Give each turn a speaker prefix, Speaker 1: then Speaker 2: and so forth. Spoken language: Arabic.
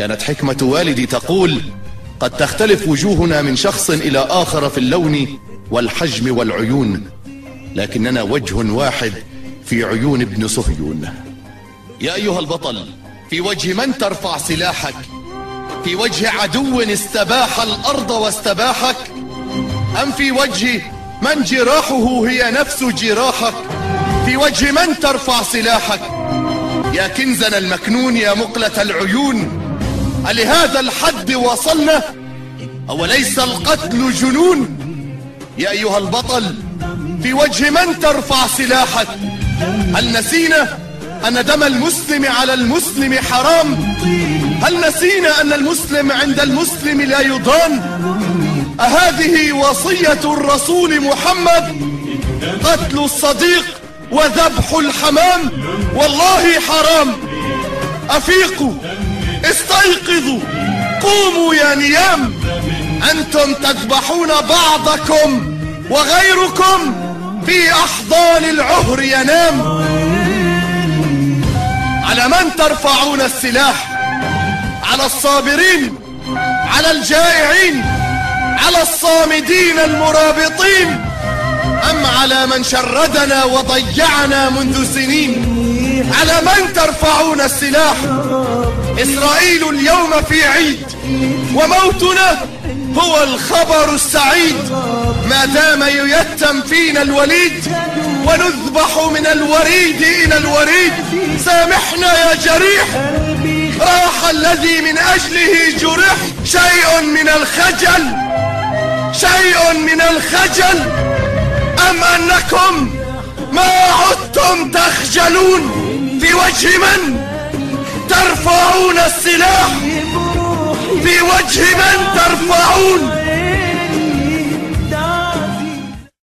Speaker 1: كانت حكمة والدي تقول قد تختلف وجوهنا من شخص إلى آخر في اللون والحجم والعيون لكننا وجه واحد في عيون ابن صهيون. يا أيها البطل في وجه من ترفع سلاحك؟ في وجه عدو استباح الأرض واستباحك؟ أم في وجه من جراحه هي نفس جراحك؟ في وجه من ترفع سلاحك؟ يا كنزنا المكنون يا مقلة العيون ألهذا الحد وصلنا؟ أوليس القتل جنون؟ يا أيها البطل في وجه من ترفع سلاحك؟ هل نسينا أن دم المسلم على المسلم حرام؟ هل نسينا أن المسلم عند المسلم لا يضان؟ أهذه وصية الرسول محمد قتل الصديق وذبح الحمام؟ والله حرام. أفيقوا استيقظوا. قوموا يا نيام. أنتم تذبحون بعضكم وغيركم في أحضان العهر ينام. على من ترفعون السلاح؟ على الصابرين على الجائعين على الصامدين المرابطين أم على من شردنا وضيعنا منذ سنين؟ من ترفعون السلاح؟ إسرائيل اليوم في عيد وموتنا هو الخبر السعيد. ما دام ييتم فينا الوليد ونذبح من الوريد إلى الوريد. سامحنا يا جريح راح الذي من أجله جرح. شيء من الخجل شيء من الخجل. أم أنكم ما عدتم تخجلون؟ وجه من ترفعون السلاح؟ في وجه من ترفعون